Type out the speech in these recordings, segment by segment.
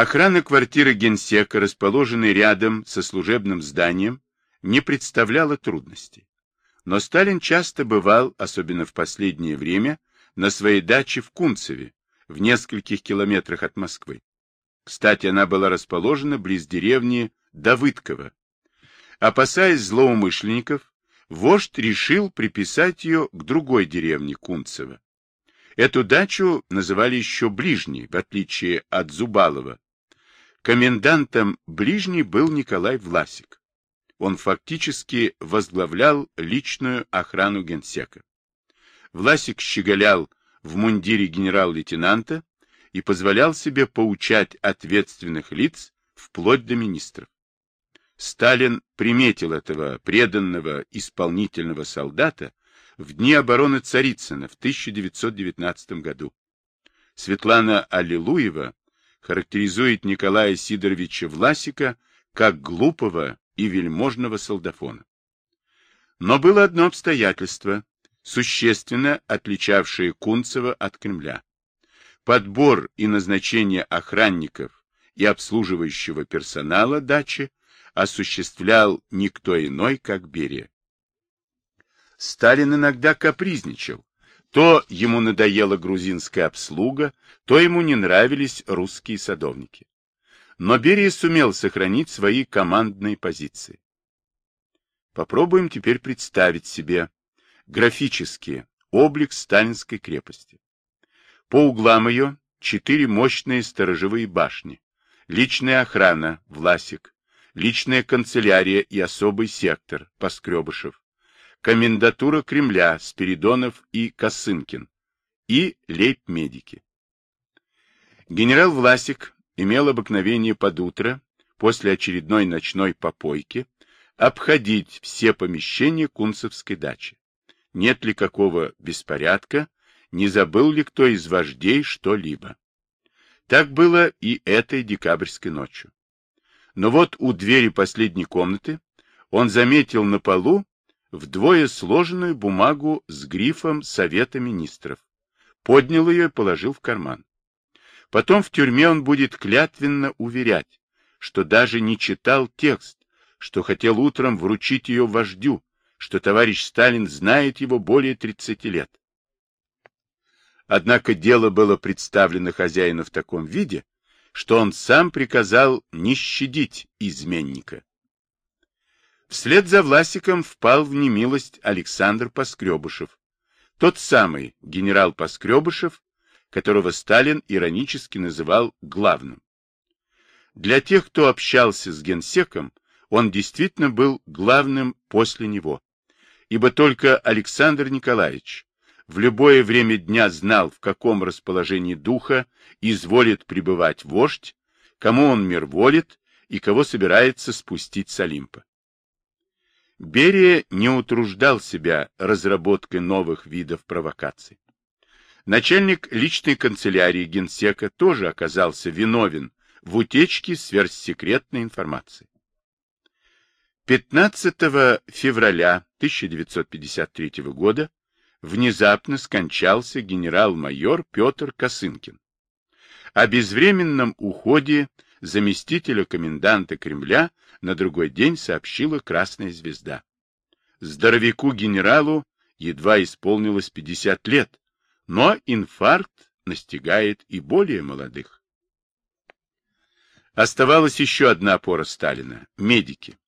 Охрана квартиры генсека, расположенной рядом со служебным зданием, не представляла трудностей. Но Сталин часто бывал, особенно в последнее время, на своей даче в Кунцеве, в нескольких километрах от Москвы. Кстати, она была расположена близ деревни Давыдково. Опасаясь злоумышленников, вождь решил приписать ее к другой деревне Кунцево. Эту дачу называли еще Ближней, в отличие от Зубалова. Комендантом Ближней был Николай Власик. Он фактически возглавлял личную охрану генсека. Власик щеголял в мундире генерал-лейтенанта и позволял себе поучать ответственных лиц вплоть до министров. Сталин приметил этого преданного исполнительного солдата в дни обороны Царицына в 1919 году. Светлана Аллилуева характеризует Николая Сидоровича Власика как глупого и вельможного солдафона. Но было одно обстоятельство, существенно отличавшее Кунцева от Кремля. Подбор и назначение охранников и обслуживающего персонала дачи осуществлял никто иной, как Берия. Сталин иногда капризничал. То ему надоела грузинская обслуга, то ему не нравились русские садовники. Но Берия сумел сохранить свои командные позиции. Попробуем теперь представить себе графически облик сталинской крепости. По углам ее четыре мощные сторожевые башни, личная охрана, Власик, личная канцелярия и особый сектор, Поскребышев, комендатура Кремля, Спиридонов и Косынкин, и лейб-медики. Генерал Власик имел обыкновение под утро, после очередной ночной попойки, обходить все помещения Кунцевской дачи. Нет ли какого беспорядка, не забыл ли кто из вождей что-либо. Так было и этой декабрьской ночью. Но вот у двери последней комнаты он заметил на полу вдвое сложенную бумагу с грифом Совета Министров, поднял ее и положил в карман. Потом в тюрьме он будет клятвенно уверять, что даже не читал текст, что хотел утром вручить ее вождю, что товарищ Сталин знает его более 30 лет. Однако дело было представлено хозяину в таком виде, что он сам приказал не щадить изменника. Вслед за Власиком впал в немилость Александр Поскребышев, тот самый генерал Поскребышев, которого Сталин иронически называл главным. Для тех, кто общался с генсеком, он действительно был главным после него, ибо только Александр Николаевич в любое время дня знал, в каком расположении духа изволит пребывать вождь, кому он мир волит и кого собирается спустить с Олимпа. Берия не утруждал себя разработкой новых видов провокаций. Начальник личной канцелярии генсека тоже оказался виновен в утечке сверхсекретной информации. 15 февраля 1953 года внезапно скончался генерал-майор Петр Косынкин. О безвременном уходе заместителя коменданта Кремля на другой день сообщила Красная Звезда. Здоровяку-генералу едва исполнилось 50 лет, но инфаркт настигает и более молодых. Оставалась еще одна опора Сталина – медики.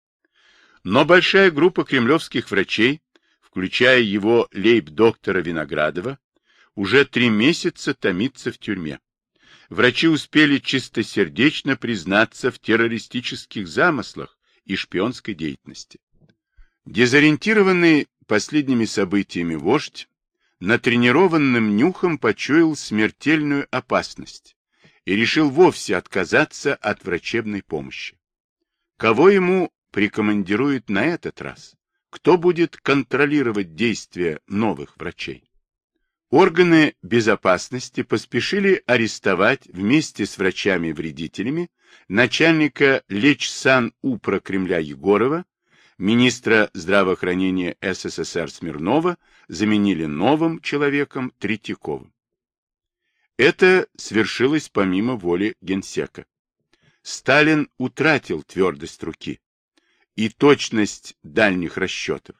Но большая группа кремлевских врачей включая его лейб-доктора Виноградова, уже три месяца томится в тюрьме. Врачи успели чистосердечно признаться в террористических замыслах и шпионской деятельности. Дезориентированный последними событиями вождь натренированным нюхом почуял смертельную опасность и решил вовсе отказаться от врачебной помощи. Кого ему прикомандируют на этот раз? Кто будет контролировать действия новых врачей? Органы безопасности поспешили арестовать вместе с врачами-вредителями начальника Лечсан-УПРа Кремля Егорова, министра здравоохранения СССР Смирнова заменили новым человеком Третьяковым. Это свершилось помимо воли генсека. Сталин утратил твердость руки и точность дальних расчетов.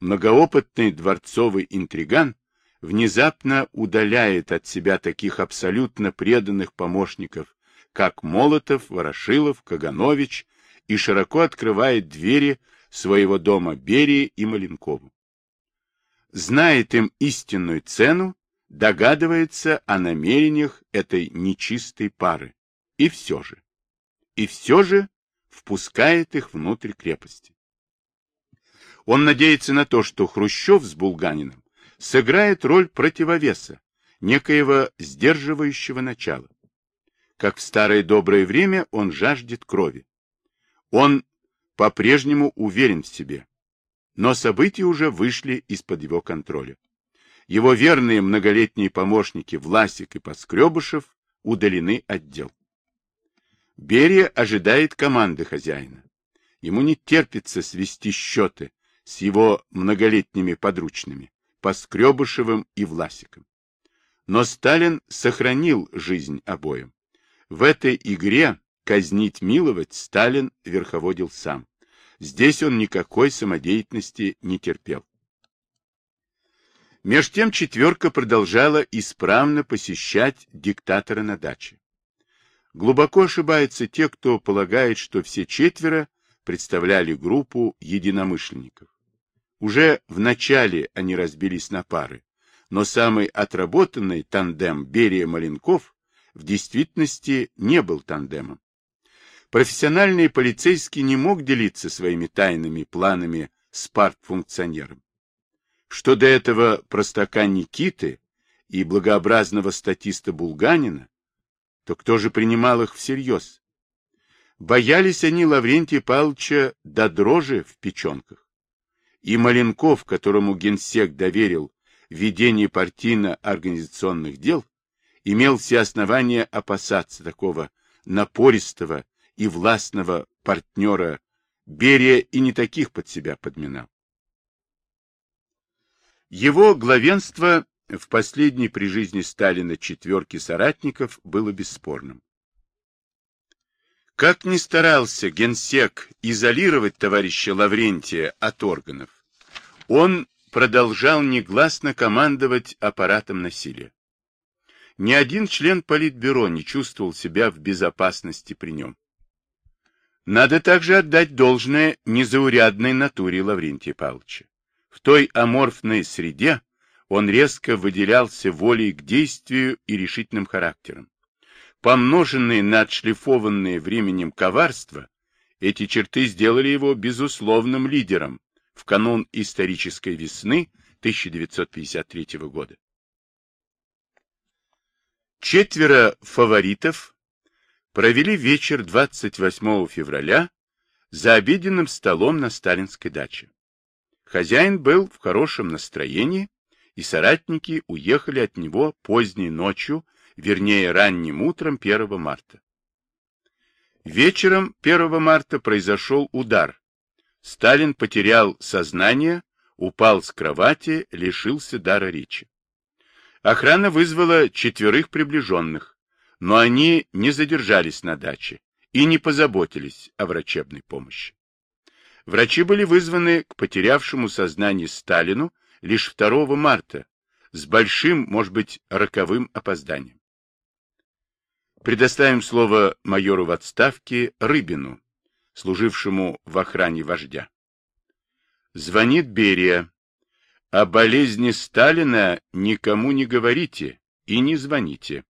Многоопытный дворцовый интриган внезапно удаляет от себя таких абсолютно преданных помощников, как Молотов, Ворошилов, Каганович, и широко открывает двери своего дома Берии и Маленкову. Знает им истинную цену, догадывается о намерениях этой нечистой пары. И все же, и все же впускает их внутрь крепости. Он надеется на то, что Хрущев с Булганиным сыграет роль противовеса, некоего сдерживающего начала. Как в старое доброе время он жаждет крови. Он по-прежнему уверен в себе, но события уже вышли из-под его контроля. Его верные многолетние помощники Власик и Поскребышев удалены от дел. Берия ожидает команды хозяина. Ему не терпится свести счеты с его многолетними подручными, Поскребышевым и Власиком. Но Сталин сохранил жизнь обоим. В этой игре казнить-миловать Сталин верховодил сам. Здесь он никакой самодеятельности не терпел. Меж тем четверка продолжала исправно посещать диктатора на даче. Глубоко ошибаются те, кто полагает, что все четверо представляли группу единомышленников. Уже в начале они разбились на пары, но самый отработанный тандем Берия-Маленков в действительности не был тандемом. Профессиональный полицейский не мог делиться своими тайными планами с партфункционером. Что до этого простака Никиты и благообразного статиста Булганина, то кто же принимал их всерьез? Боялись они Лаврентия Павловича до дрожи в печенках. И Маленков, которому генсек доверил ведение партийно-организационных дел, имел все основания опасаться такого напористого и властного партнера Берия и не таких под себя подминал. Его главенство в последней при жизни Сталина четверки соратников было бесспорным. Как ни старался генсек изолировать товарища Лаврентия от органов, он продолжал негласно командовать аппаратом насилия. Ни один член Политбюро не чувствовал себя в безопасности при нем. Надо также отдать должное незаурядной натуре Лаврентия Павловича. В той аморфной среде он резко выделялся волей к действию и решительным характером. Помноженные на отшлифованные временем коварства, эти черты сделали его безусловным лидером в канун исторической весны 1953 года. Четверо фаворитов провели вечер 28 февраля за обеденным столом на сталинской даче. Хозяин был в хорошем настроении и соратники уехали от него поздней ночью, вернее ранним утром 1 марта. Вечером 1 марта произошел удар. Сталин потерял сознание, упал с кровати, лишился дара речи. Охрана вызвала четверых приближенных, но они не задержались на даче и не позаботились о врачебной помощи. Врачи были вызваны к потерявшему сознание Сталину лишь 2 марта, с большим, может быть, роковым опозданием. Предоставим слово майору в отставке Рыбину, служившему в охране вождя. Звонит Берия. О болезни Сталина никому не говорите и не звоните.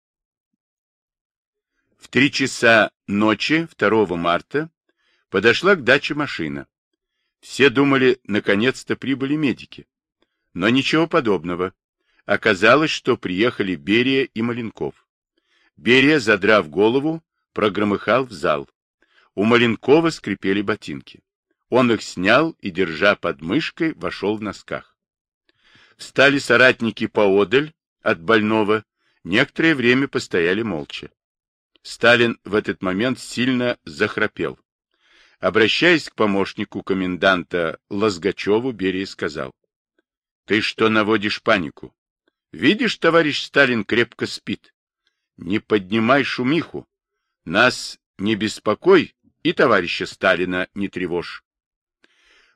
В три часа ночи 2 марта подошла к даче машина. Все думали, наконец-то прибыли медики. Но ничего подобного. Оказалось, что приехали Берия и Маленков. Берия, задрав голову, прогромыхал в зал. У Маленкова скрипели ботинки. Он их снял и, держа под мышкой, вошел в носках. Встали соратники поодаль от больного, некоторое время постояли молча. Сталин в этот момент сильно захрапел. Обращаясь к помощнику коменданта Лазгачеву, Берия сказал. — Ты что наводишь панику? Видишь, товарищ Сталин крепко спит. Не поднимай шумиху. Нас не беспокой и товарища Сталина не тревожь.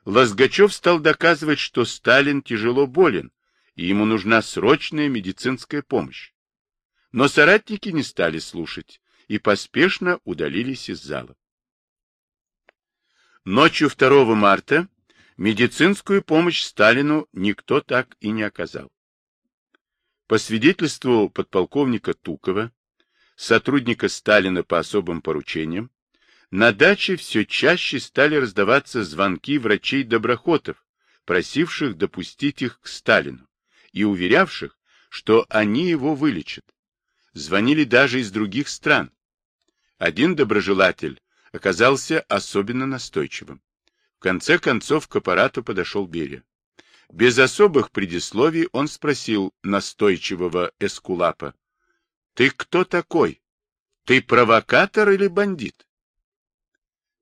Лозгачев стал доказывать, что Сталин тяжело болен, и ему нужна срочная медицинская помощь. Но соратники не стали слушать и поспешно удалились из зала. Ночью 2 марта медицинскую помощь Сталину никто так и не оказал. По свидетельству подполковника Тукова, сотрудника Сталина по особым поручениям, на даче все чаще стали раздаваться звонки врачей-доброхотов, просивших допустить их к Сталину и уверявших, что они его вылечат. Звонили даже из других стран. Один доброжелатель оказался особенно настойчивым. В конце концов к аппарату подошел Берия. Без особых предисловий он спросил настойчивого Эскулапа. — Ты кто такой? Ты провокатор или бандит?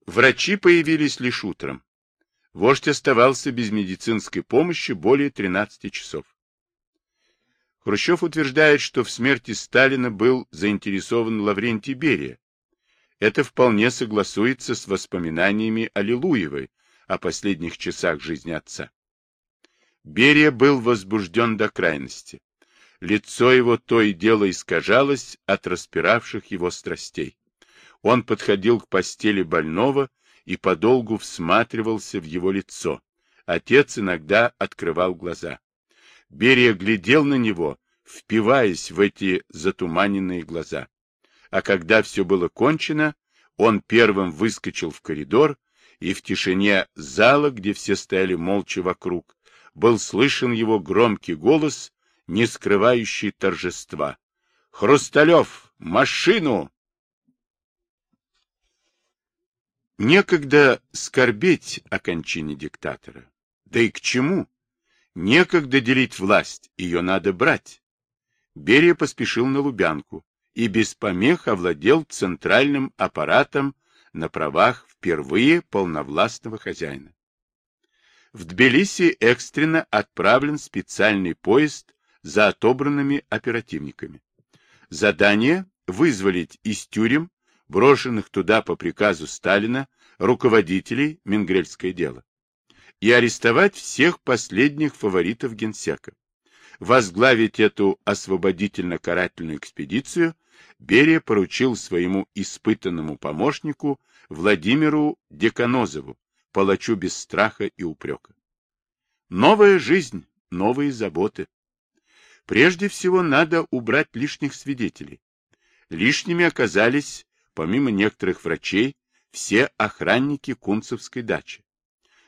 Врачи появились лишь утром. Вождь оставался без медицинской помощи более 13 часов. Хрущев утверждает, что в смерти Сталина был заинтересован Лаврентий Берия. Это вполне согласуется с воспоминаниями Аллилуевой о последних часах жизни отца. Берия был возбужден до крайности. Лицо его то и дело искажалось от распиравших его страстей. Он подходил к постели больного и подолгу всматривался в его лицо. Отец иногда открывал глаза. Берия глядел на него, впиваясь в эти затуманенные глаза. А когда все было кончено, он первым выскочил в коридор, и в тишине зала, где все стояли молча вокруг, был слышен его громкий голос, не скрывающий торжества. «Хрусталев! Машину!» Некогда скорбеть о кончине диктатора. Да и к чему? Некогда делить власть, ее надо брать. Берия поспешил на Лубянку и без помех овладел центральным аппаратом на правах впервые полновластного хозяина в Тбилиси экстренно отправлен специальный поезд за отобранными оперативниками. Задание – вызволить из тюрем, брошенных туда по приказу Сталина, руководителей Менгрельское дело, и арестовать всех последних фаворитов генсека. Возглавить эту освободительно-карательную экспедицию Берия поручил своему испытанному помощнику Владимиру Деканозову, палачу без страха и упрека. Новая жизнь, новые заботы. Прежде всего надо убрать лишних свидетелей. Лишними оказались, помимо некоторых врачей, все охранники Кунцевской дачи.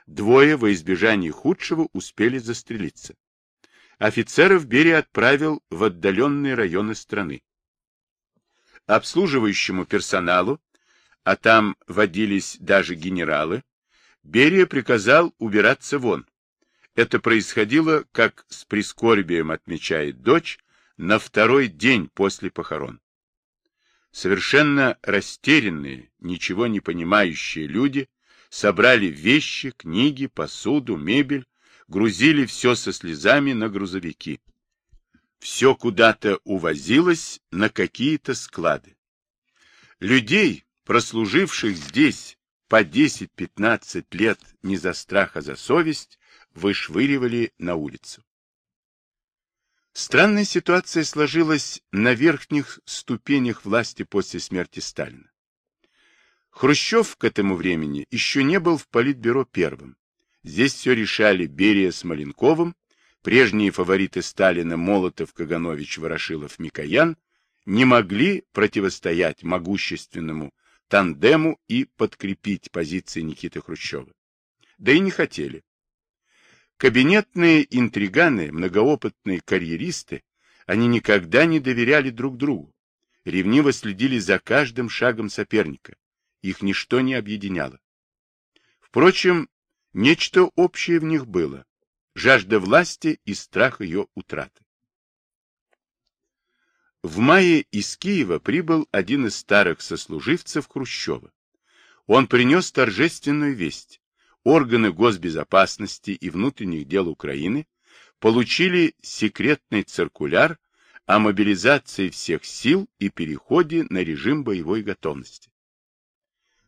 Двое во избежание худшего успели застрелиться. Офицеров Берия отправил в отдаленные районы страны. Обслуживающему персоналу, а там водились даже генералы, Берия приказал убираться вон. Это происходило, как с прискорбием отмечает дочь, на второй день после похорон. Совершенно растерянные, ничего не понимающие люди собрали вещи, книги, посуду, мебель, грузили все со слезами на грузовики. Все куда-то увозилось на какие-то склады. Людей, прослуживших здесь по 10-15 лет не за страх, а за совесть вышвыривали на улицу. Странная ситуация сложилась на верхних ступенях власти после смерти Сталина. Хрущев к этому времени еще не был в политбюро первым. Здесь все решали Берия с Маленковым, прежние фавориты Сталина Молотов, Каганович, Ворошилов, Микоян не могли противостоять могущественному тандему и подкрепить позиции Никиты Хрущева. Да и не хотели. Кабинетные интриганы, многоопытные карьеристы, они никогда не доверяли друг другу, ревниво следили за каждым шагом соперника, их ничто не объединяло. Впрочем, нечто общее в них было – жажда власти и страх ее утраты. В мае из Киева прибыл один из старых сослуживцев Хрущева. Он принес торжественную весть. Органы госбезопасности и внутренних дел Украины получили секретный циркуляр о мобилизации всех сил и переходе на режим боевой готовности.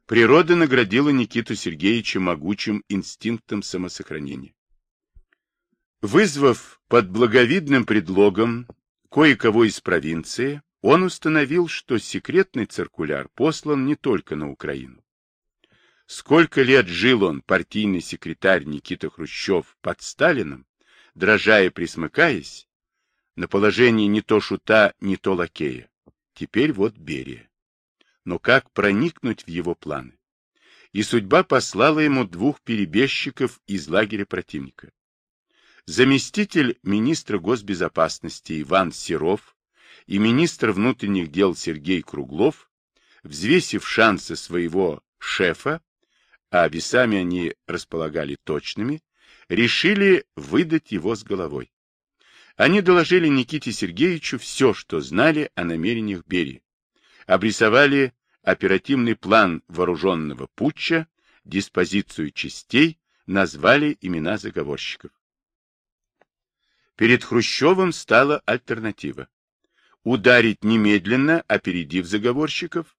Природа наградила Никиту Сергеевича могучим инстинктом самосохранения. Вызвав под благовидным предлогом кое-кого из провинции, он установил, что секретный циркуляр послан не только на Украину. Сколько лет жил он, партийный секретарь Никита Хрущев, под Сталином, дрожа и присмыкаясь, на положении не то шута, не то лакея. Теперь вот Берия. Но как проникнуть в его планы? И судьба послала ему двух перебежчиков из лагеря противника. Заместитель министра госбезопасности Иван Серов и министр внутренних дел Сергей Круглов, взвесив шансы своего шефа, а весами они располагали точными, решили выдать его с головой. Они доложили Никите Сергеевичу все, что знали о намерениях Берии, обрисовали оперативный план вооруженного путча, диспозицию частей, назвали имена заговорщиков. Перед Хрущевым стала альтернатива. Ударить немедленно, опередив заговорщиков,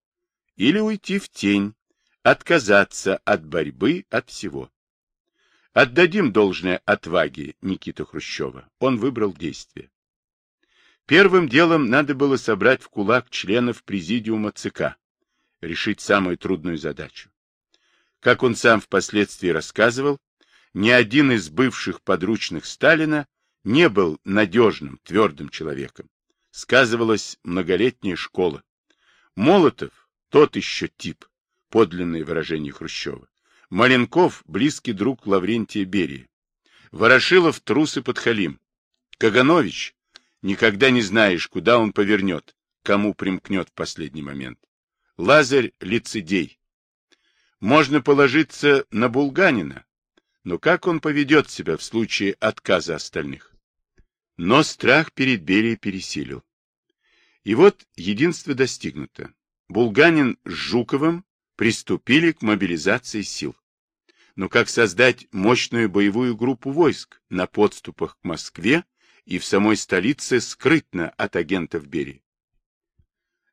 или уйти в тень, отказаться от борьбы, от всего. Отдадим должное отваге Никиты Хрущева. Он выбрал действие. Первым делом надо было собрать в кулак членов президиума ЦК, решить самую трудную задачу. Как он сам впоследствии рассказывал, ни один из бывших подручных Сталина не был надежным, твердым человеком. Сказывалась многолетняя школа. Молотов — тот еще тип, подлинное выражение Хрущева. Маленков — близкий друг Лаврентия Берии. Ворошилов — трус и подхалим. Каганович — никогда не знаешь, куда он повернет, кому примкнет в последний момент. Лазарь — лицедей. Можно положиться на Булганина, но как он поведет себя в случае отказа остальных? Но страх перед Берией пересилил. И вот единство достигнуто. Булганин с Жуковым приступили к мобилизации сил. Но как создать мощную боевую группу войск на подступах к Москве и в самой столице скрытно от агентов Берии?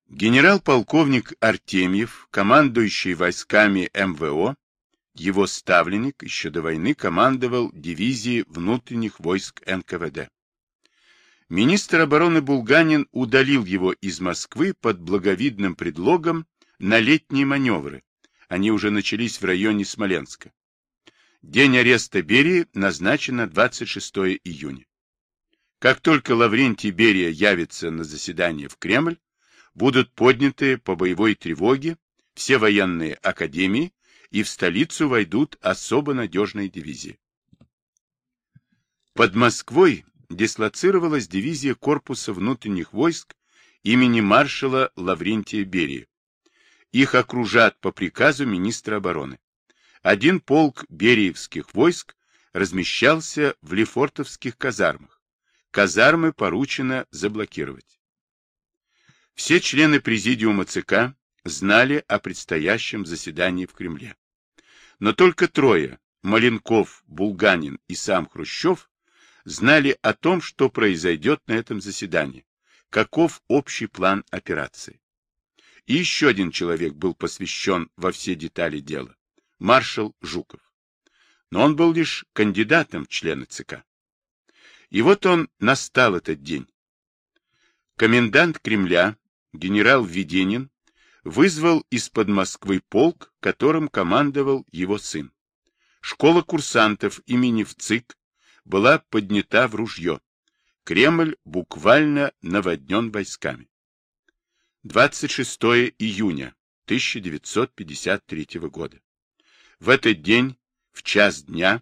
Генерал-полковник Артемьев, командующий войсками МВО, его ставленник еще до войны командовал дивизией внутренних войск НКВД. Министр обороны Булганин удалил его из Москвы под благовидным предлогом на летние маневры. Они уже начались в районе Смоленска. День ареста Берии назначен на 26 июня. Как только Лаврентий Берия явится на заседание в Кремль, будут подняты по боевой тревоге все военные академии, и в столицу войдут особо надежные дивизии. Под Москвой дислоцировалась дивизия корпуса внутренних войск имени маршала Лаврентия Берии. Их окружат по приказу министра обороны. Один полк бериевских войск размещался в Лефортовских казармах. Казармы поручено заблокировать. Все члены президиума ЦК знали о предстоящем заседании в Кремле. Но только трое – Маленков, Булганин и сам Хрущев знали о том, что произойдет на этом заседании, каков общий план операции. И еще один человек был посвящен во все детали дела – маршал Жуков. Но он был лишь кандидатом в члены ЦК. И вот он настал этот день. Комендант Кремля, генерал Веденин, вызвал из-под Москвы полк, которым командовал его сын. Школа курсантов имени ВЦИК была поднята в ружье. Кремль буквально наводнен войсками. 26 июня 1953 года. В этот день, в час дня,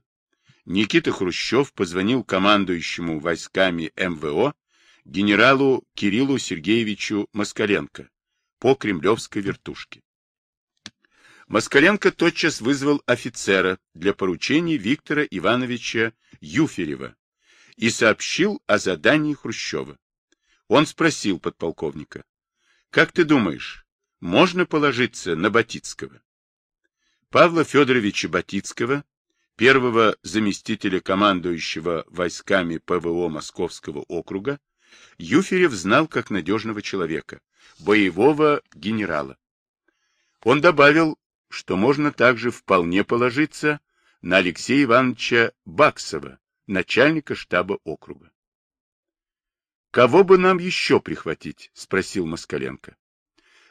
Никита Хрущев позвонил командующему войсками МВО генералу Кириллу Сергеевичу Москаленко по кремлевской вертушке. Москаленко тотчас вызвал офицера для поручений Виктора Ивановича Юферева и сообщил о задании Хрущева. Он спросил подполковника, «Как ты думаешь, можно положиться на Батицкого?» Павла Федоровича Батицкого, первого заместителя командующего войсками ПВО Московского округа, Юферев знал как надежного человека, боевого генерала. Он добавил что можно также вполне положиться на Алексея Ивановича Баксова, начальника штаба округа. «Кого бы нам еще прихватить?» — спросил Москаленко.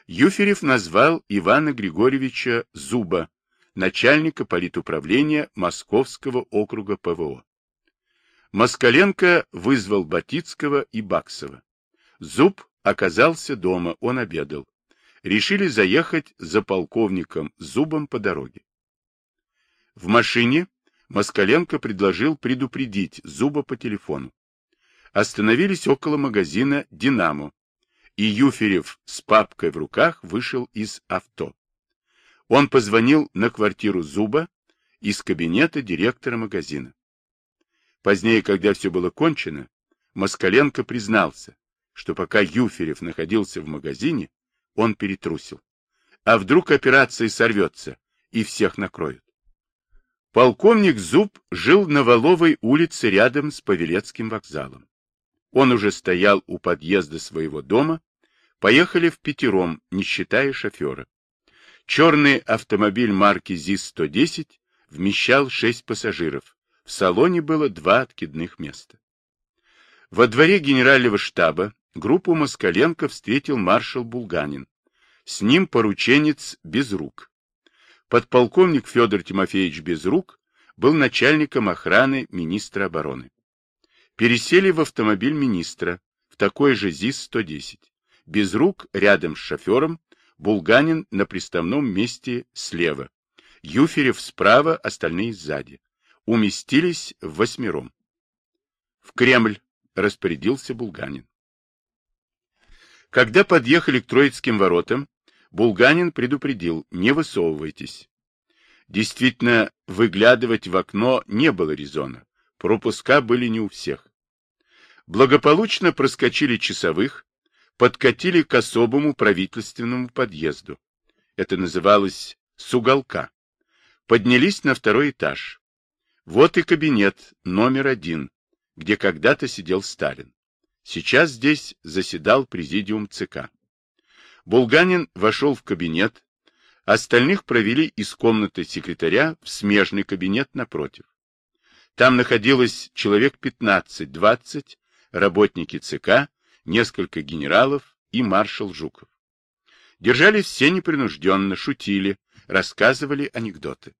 Юферев назвал Ивана Григорьевича Зуба, начальника политуправления Московского округа ПВО. Москаленко вызвал Батицкого и Баксова. Зуб оказался дома, он обедал. Решили заехать за полковником Зубом по дороге. В машине Москаленко предложил предупредить Зуба по телефону. Остановились около магазина «Динамо», и Юферев с папкой в руках вышел из авто. Он позвонил на квартиру Зуба из кабинета директора магазина. Позднее, когда все было кончено, Москаленко признался, что пока Юферев находился в магазине, он перетрусил. А вдруг операция сорвется и всех накроют? Полковник Зуб жил на Воловой улице рядом с Павелецким вокзалом. Он уже стоял у подъезда своего дома, поехали в пятером, не считая шофера. Черный автомобиль марки ЗИС-110 вмещал шесть пассажиров, в салоне было два откидных места. Во дворе генерального штаба группу Москаленко встретил маршал Булганин. С ним порученец Безрук. Подполковник Федор Тимофеевич Безрук был начальником охраны министра обороны. Пересели в автомобиль министра, в такой же ЗИС-110. Безрук рядом с шофером, Булганин на приставном месте слева. Юферев справа, остальные сзади уместились в восьмером. В Кремль распорядился Булганин. Когда подъехали к Троицким воротам, Булганин предупредил, не высовывайтесь. Действительно, выглядывать в окно не было резона, пропуска были не у всех. Благополучно проскочили часовых, подкатили к особому правительственному подъезду. Это называлось «с уголка». Поднялись на второй этаж. Вот и кабинет номер один, где когда-то сидел Сталин. Сейчас здесь заседал президиум ЦК. Булганин вошел в кабинет, остальных провели из комнаты секретаря в смежный кабинет напротив. Там находилось человек 15-20, работники ЦК, несколько генералов и маршал Жуков. Держались все непринужденно, шутили, рассказывали анекдоты.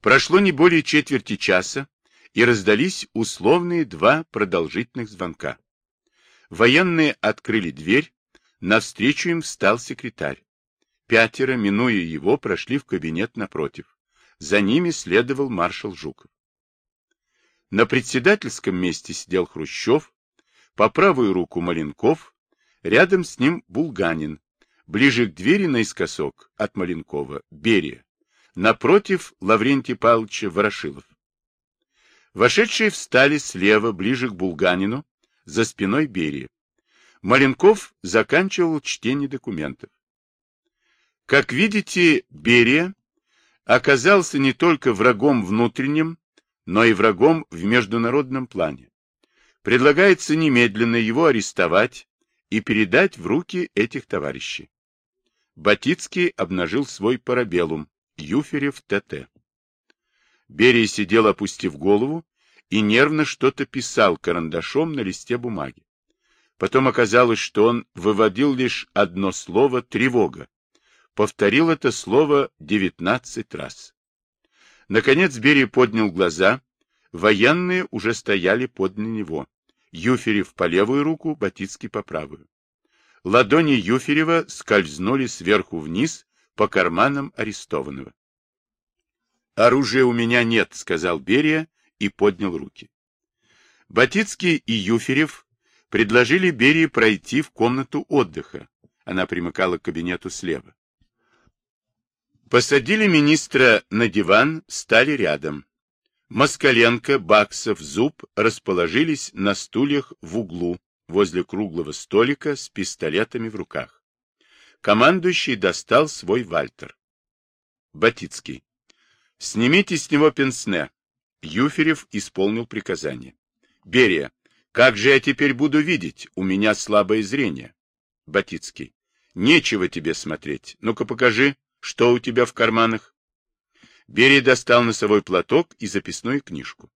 Прошло не более четверти часа, и раздались условные два продолжительных звонка. Военные открыли дверь, навстречу им встал секретарь. Пятеро, минуя его, прошли в кабинет напротив. За ними следовал маршал Жуков. На председательском месте сидел Хрущев, по правую руку Маленков, рядом с ним Булганин, ближе к двери наискосок от Маленкова Берия. Напротив Лаврентий Павловича Ворошилов. Вошедшие встали слева, ближе к Булганину, за спиной Берия. Маленков заканчивал чтение документов. Как видите, Берия оказался не только врагом внутренним, но и врагом в международном плане. Предлагается немедленно его арестовать и передать в руки этих товарищей. Батицкий обнажил свой парабеллум, Юферев ТТ. Берия сидел, опустив голову, и нервно что-то писал карандашом на листе бумаги. Потом оказалось, что он выводил лишь одно слово «тревога». Повторил это слово девятнадцать раз. Наконец Берия поднял глаза. Военные уже стояли подле него. Юферев по левую руку, Батицкий по правую. Ладони Юферева скользнули сверху вниз по карманам арестованного. «Оружия у меня нет», — сказал Берия и поднял руки. Батицкий и Юферев предложили Берии пройти в комнату отдыха. Она примыкала к кабинету слева. Посадили министра на диван, стали рядом. Москаленко, Баксов, Зуб расположились на стульях в углу, возле круглого столика с пистолетами в руках. Командующий достал свой вальтер. Батицкий. Снимите с него пенсне. Юферев исполнил приказание. Берия. Как же я теперь буду видеть? У меня слабое зрение. Батицкий. Нечего тебе смотреть. Ну-ка покажи. Что у тебя в карманах? Берия достал носовой платок и записную книжку.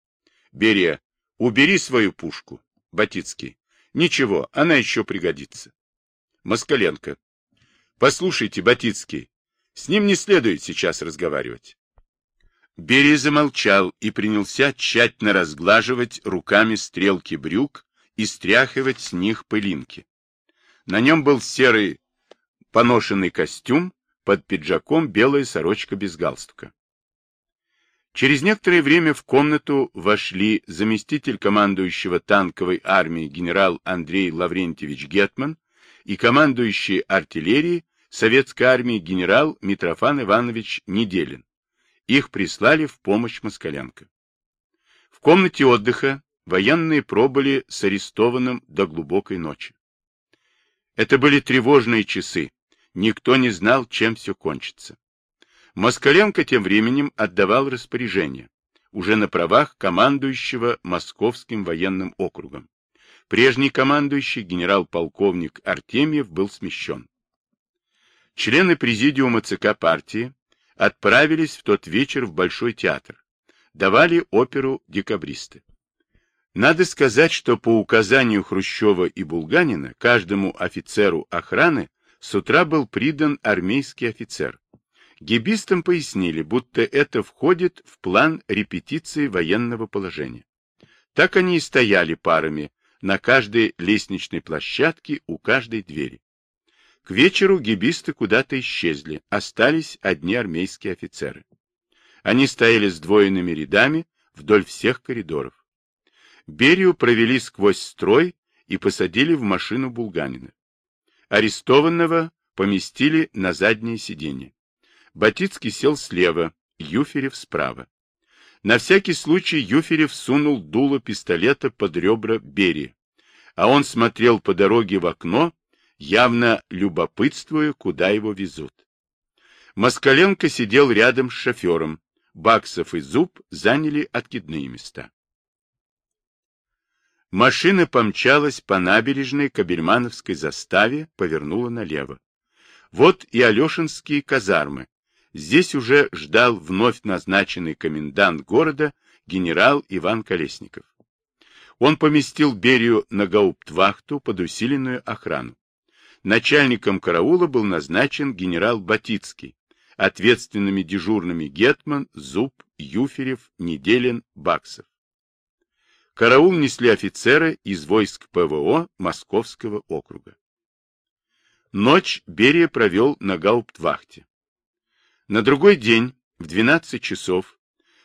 Берия, убери свою пушку. Батицкий. Ничего, она еще пригодится. Москаленко. Послушайте, Батицкий, с ним не следует сейчас разговаривать. Берия замолчал и принялся тщательно разглаживать руками стрелки брюк и стряхивать с них пылинки. На нем был серый поношенный костюм, под пиджаком белая сорочка без галстука. Через некоторое время в комнату вошли заместитель командующего танковой армией генерал Андрей Лаврентьевич Гетман и командующий артиллерией советской армии генерал Митрофан Иванович Неделин. Их прислали в помощь Москаленко. В комнате отдыха военные пробыли с арестованным до глубокой ночи. Это были тревожные часы. Никто не знал, чем все кончится. Москаленко тем временем отдавал распоряжение, уже на правах командующего Московским военным округом. Прежний командующий генерал-полковник Артемьев был смещен. Члены президиума ЦК партии отправились в тот вечер в Большой театр. Давали оперу «Декабристы». Надо сказать, что по указанию Хрущева и Булганина каждому офицеру охраны с утра был придан армейский офицер, Гибистам пояснили, будто это входит в план репетиции военного положения. Так они и стояли парами на каждой лестничной площадке у каждой двери. К вечеру гибисты куда-то исчезли, остались одни армейские офицеры. Они стояли сдвоенными рядами вдоль всех коридоров. Берию провели сквозь строй и посадили в машину Булганина. Арестованного поместили на заднее сиденье. Батицкий сел слева, Юферев справа. На всякий случай Юферев сунул дуло пистолета под ребра Бери, а он смотрел по дороге в окно, явно любопытствуя, куда его везут. Москаленко сидел рядом с шофером. Баксов и Зуб заняли откидные места. Машина помчалась по набережной Кабельмановской заставе, повернула налево. Вот и Алешинские казармы, Здесь уже ждал вновь назначенный комендант города генерал Иван Колесников. Он поместил Берию на гауптвахту под усиленную охрану. Начальником караула был назначен генерал Батицкий, ответственными дежурными Гетман, Зуб, Юферев, Неделин, Баксов. Караул несли офицеры из войск ПВО Московского округа. Ночь Берия провел на гауптвахте. На другой день, в 12 часов,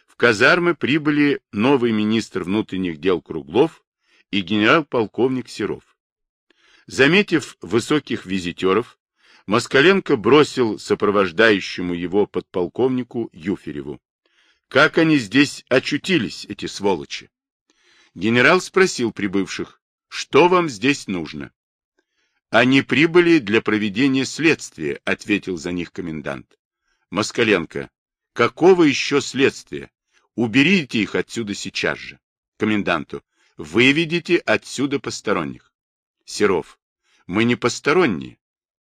в казармы прибыли новый министр внутренних дел Круглов и генерал-полковник Серов. Заметив высоких визитеров, Москаленко бросил сопровождающему его подполковнику Юфереву. Как они здесь очутились, эти сволочи? Генерал спросил прибывших, что вам здесь нужно? Они прибыли для проведения следствия, ответил за них комендант. Москаленко. Какого еще следствия? Уберите их отсюда сейчас же. Коменданту. Выведите отсюда посторонних. Серов. Мы не посторонние.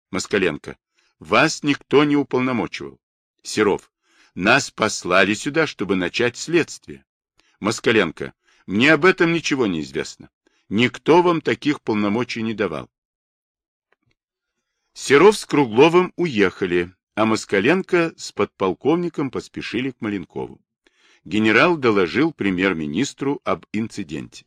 Москаленко. Вас никто не уполномочивал. Серов. Нас послали сюда, чтобы начать следствие. Москаленко. Мне об этом ничего не известно. Никто вам таких полномочий не давал. Серов с Кругловым уехали а Москаленко с подполковником поспешили к Маленкову. Генерал доложил премьер-министру об инциденте.